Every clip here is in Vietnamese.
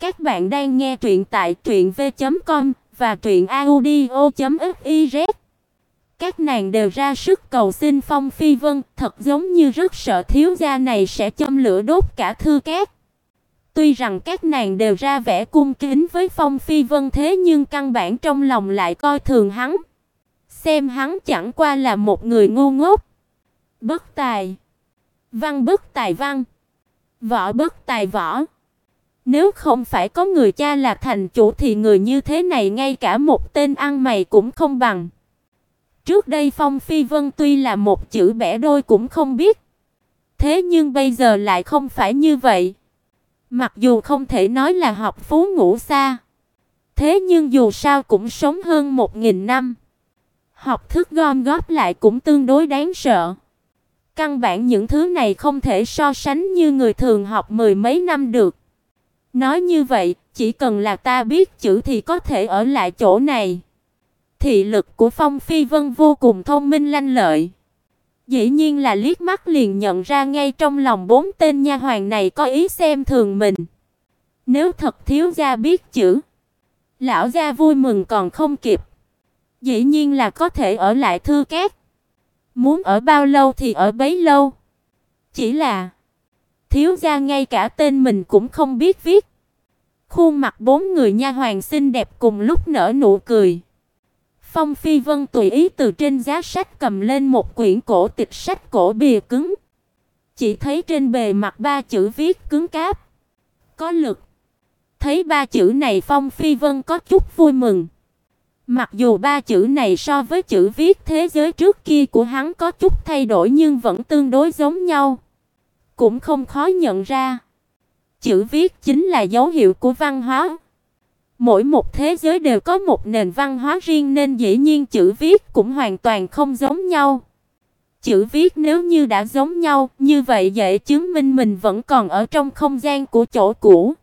Các bạn đang nghe truyện tại truyệnv.com và truyệnaudio.fiz. Các nàng đều ra sức cầu xin Phong Phi Vân, thật giống như rất sợ thiếu gia này sẽ châm lửa đốt cả thư các. Tuy rằng các nàng đều ra vẻ cung kính với Phong Phi Vân thế nhưng căn bản trong lòng lại coi thường hắn. Xem hắn chẳng qua là một người ngu ngốc, bất tài, văn bất tài văn, võ bất tài võ. Nếu không phải có người cha là thành chủ thì người như thế này ngay cả một tên ăn mày cũng không bằng. Trước đây Phong Phi Vân tuy là một chữ bẻ đôi cũng không biết. Thế nhưng bây giờ lại không phải như vậy. Mặc dù không thể nói là học phú ngủ xa, thế nhưng dù sao cũng sống hơn một nghìn năm. Học thức gom góp lại cũng tương đối đáng sợ. Căn bản những thứ này không thể so sánh như người thường học mười mấy năm được. Nói như vậy, chỉ cần là ta biết chữ thì có thể ở lại chỗ này. Thị lực của Phong Phi Vân vô cùng thông minh lanh lợi. Dĩ nhiên là liếc mắt liền nhận ra ngay trong lòng bốn tên nha hoàn này có ý xem thường mình. Nếu thật thiếu gia biết chữ, lão gia vui mừng còn không kịp. Dĩ nhiên là có thể ở lại thư két. Muốn ở bao lâu thì ở bấy lâu. Chỉ là thiếu gia ngay cả tên mình cũng không biết viết. Khuôn mặt bốn người nha hoàn xinh đẹp cùng lúc nở nụ cười. Phong Phi Vân tùy ý từ trên giá sách cầm lên một quyển cổ tịch sách cổ bìa cứng. Chỉ thấy trên bề mặt ba chữ viết cứng cáp. Có lực. Thấy ba chữ này Phong Phi Vân có chút vui mừng. Mặc dù ba chữ này so với chữ viết thế giới trước kia của hắn có chút thay đổi nhưng vẫn tương đối giống nhau. Cũng không khó nhận ra. Chữ viết chính là dấu hiệu của văn hóa. Mỗi một thế giới đều có một nền văn hóa riêng nên dĩ nhiên chữ viết cũng hoàn toàn không giống nhau. Chữ viết nếu như đã giống nhau, như vậy dễ chứng minh mình vẫn còn ở trong không gian của chỗ cũ.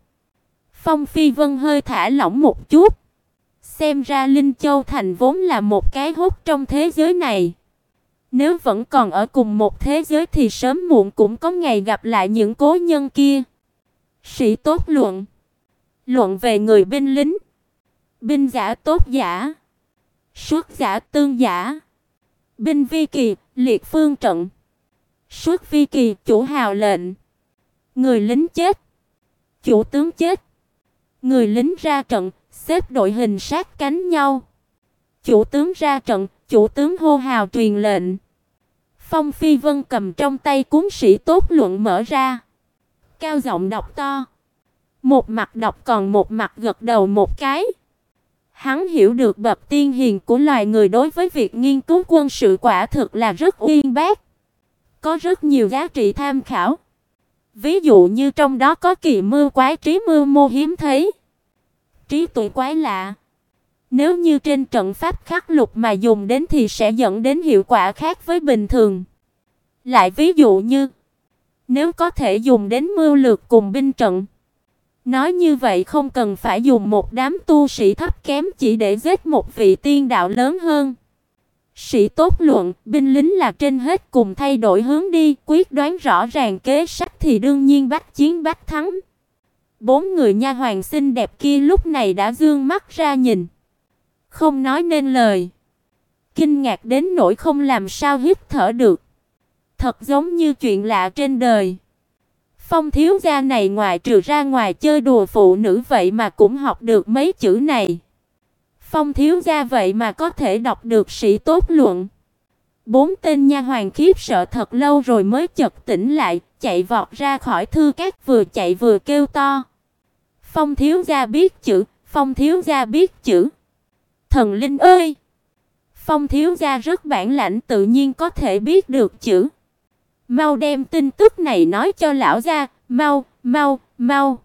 Phong Phi Vân hơi thả lỏng một chút. Xem ra Linh Châu Thành vốn là một cái hốt trong thế giới này. Nếu vẫn còn ở cùng một thế giới thì sớm muộn cũng có ngày gặp lại những cố nhân kia. Sĩ tốt luận. Luận về người binh lính. Binh giả tốt giả. Xuất giả tương giả. Binh vi kỳ, liệt phương trận. Xuất vi kỳ, chủ hào lệnh. Người lính chết. Chủ tướng chết. Người lính ra trận, xếp đội hình sát cánh nhau. Chủ tướng ra trận, chủ tướng hô hào truyền lệnh. Phong Phi Vân cầm trong tay cuốn sĩ tốt luận mở ra, cao giọng đọc to. Một mặt đọc còn một mặt gật đầu một cái. Hắn hiểu được bậc tiên hiền của loài người đối với việc nghiên cứu quân sự quả thực là rất uyên bác. Có rất nhiều giá trị tham khảo. Ví dụ như trong đó có kỳ mưu quái trí mưu mô hiếm thấy. Trí tuệ quái lạ. Nếu như trên trận pháp khắc lục mà dùng đến thì sẽ dẫn đến hiệu quả khác với bình thường. Lại ví dụ như nếu có thể dùng đến mưu lược cùng binh trận Nói như vậy không cần phải dùng một đám tu sĩ thấp kém chỉ để giết một vị tiên đạo lớn hơn. Sĩ tốt luận, binh lính là trên hết cùng thay đổi hướng đi, quyết đoán rõ ràng kế sách thì đương nhiên bắt chiến bắt thắng. Bốn người nha hoàng xinh đẹp kia lúc này đã dương mắt ra nhìn, không nói nên lời. Kinh ngạc đến nỗi không làm sao hít thở được. Thật giống như chuyện lạ trên đời. Phong thiếu gia này ngoài trừ ra ngoài chơi đùa phụ nữ vậy mà cũng học được mấy chữ này. Phong thiếu gia vậy mà có thể đọc được sĩ tốt luận. Bốn tên nha hoàn khiếp sợ thật lâu rồi mới chợt tỉnh lại, chạy vọt ra khỏi thư các vừa chạy vừa kêu to. Phong thiếu gia biết chữ, Phong thiếu gia biết chữ. Thần linh ơi! Phong thiếu gia rất bản lãnh tự nhiên có thể biết được chữ. Mau đem tin tức này nói cho lão gia, mau, mau, mau.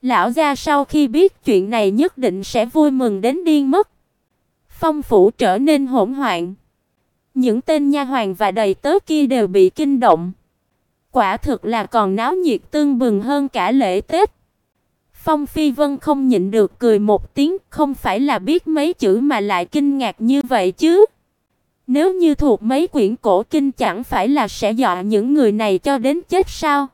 Lão gia sau khi biết chuyện này nhất định sẽ vui mừng đến điên mất. Phong phủ trở nên hỗn loạn. Những tên nha hoàn và đầy tớ kia đều bị kinh động. Quả thực là còn náo nhiệt tương bừng hơn cả lễ Tết. Phong Phi Vân không nhịn được cười một tiếng, không phải là biết mấy chữ mà lại kinh ngạc như vậy chứ. Nếu như thuộc mấy quyển cổ kinh chẳng phải là sẽ dọa những người này cho đến chết sao?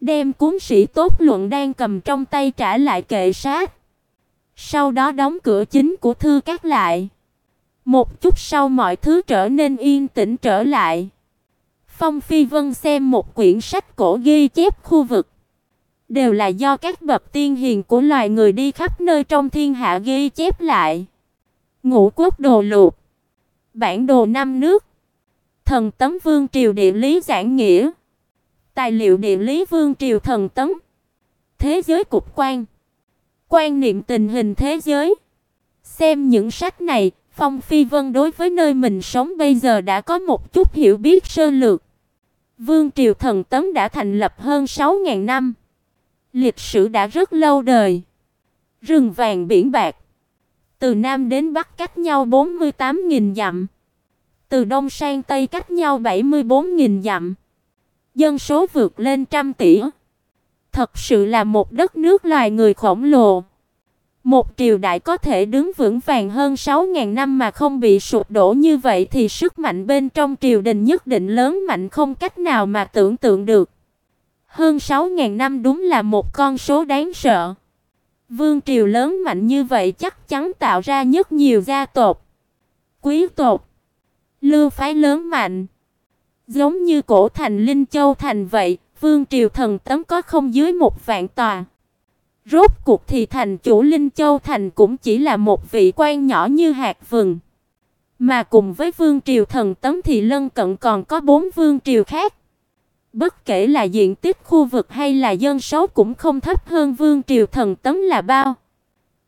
Đem cuốn sĩ tốt luận đang cầm trong tay trả lại kệ sát. Sau đó đóng cửa chính của thư các lại. Một chút sau mọi thứ trở nên yên tĩnh trở lại. Phong Phi Vân xem một quyển sách cổ ghi chép khu vực, đều là do các bậc tiên hiền của loài người đi khắp nơi trong thiên hạ ghi chép lại. Ngũ quốc đồ lục, bản đồ năm nước, thần tấm vương triều địa lý giản nghĩa, tài liệu địa lý vương triều thần tấm, thế giới cục quan, quan niệm tình hình thế giới. Xem những sách này, Phong Phi Vân đối với nơi mình sống bây giờ đã có một chút hiểu biết sơ lược. Vương triều thần tấm đã thành lập hơn 6000 năm. Lịch sử đã rất lâu đời. Rừng vàng biển bạc, từ nam đến bắc cách nhau 48.000 dặm, từ đông sang tây cách nhau 74.000 dặm. Dân số vượt lên trăm tỷ. Thật sự là một đất nước loài người khổng lồ. Một triều đại có thể đứng vững vàng hơn 6.000 năm mà không bị sụp đổ như vậy thì sức mạnh bên trong triều đình nhất định lớn mạnh không cách nào mà tưởng tượng được. Hơn 6000 năm đúng là một con số đáng sợ. Vương triều lớn mạnh như vậy chắc chắn tạo ra rất nhiều gia tộc, quý tộc, lưu phái lớn mạnh. Giống như cổ thành Linh Châu thành vậy, vương triều thần tấm có không dưới một vạn tòa. Rốt cuộc thì thành chủ Linh Châu thành cũng chỉ là một vị quan nhỏ như hạt vừng. Mà cùng với vương triều thần tấm thì lân cận còn có bốn vương triều khác. Bất kể là diện tích khu vực hay là dân số cũng không thấp hơn vương triều thần tấm là bao.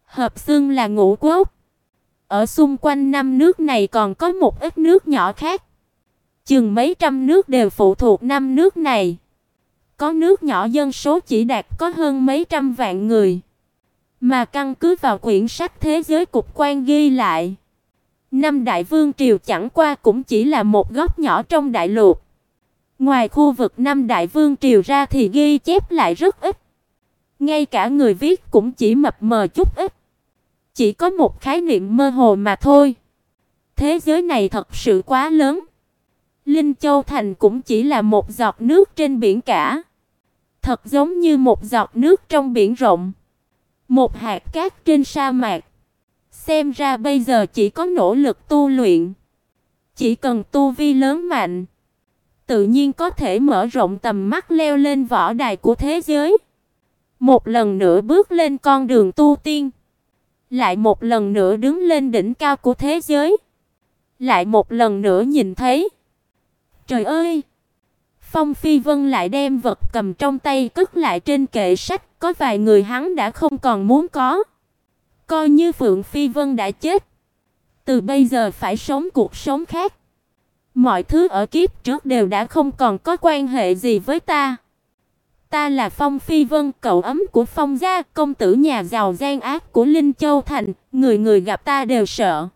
Hợp xương là ngũ quốc. Ở xung quanh năm nước này còn có một ít nước nhỏ khác. Chừng mấy trăm nước đều phụ thuộc năm nước này. Có nước nhỏ dân số chỉ đạt có hơn mấy trăm vạn người. Mà căn cứ vào quyển sách thế giới cục quan ghi lại, năm đại vương triều chẳng qua cũng chỉ là một góc nhỏ trong đại lục. Ngoài khu vực năm đại vương triều ra thì ghi chép lại rất ít. Ngay cả người viết cũng chỉ mập mờ chút ít. Chỉ có một khái niệm mơ hồ mà thôi. Thế giới này thật sự quá lớn. Linh Châu thành cũng chỉ là một giọt nước trên biển cả thật giống như một giọt nước trong biển rộng, một hạt cát trên sa mạc. Xem ra bây giờ chỉ có nỗ lực tu luyện, chỉ cần tu vi lớn mạnh, tự nhiên có thể mở rộng tầm mắt leo lên võ đài của thế giới. Một lần nữa bước lên con đường tu tiên, lại một lần nữa đứng lên đỉnh cao của thế giới, lại một lần nữa nhìn thấy. Trời ơi, Phong Phi Vân lại đem vật cầm trong tay cất lại trên kệ sách, có vài người hắn đã không còn muốn có. Coi như Phượng Phi Vân đã chết, từ bây giờ phải sống cuộc sống khác. Mọi thứ ở kiếp trước đều đã không còn có quan hệ gì với ta. Ta là Phong Phi Vân, cậu ấm của Phong gia, công tử nhà giàu gian ác của Linh Châu thành, người người gặp ta đều sợ.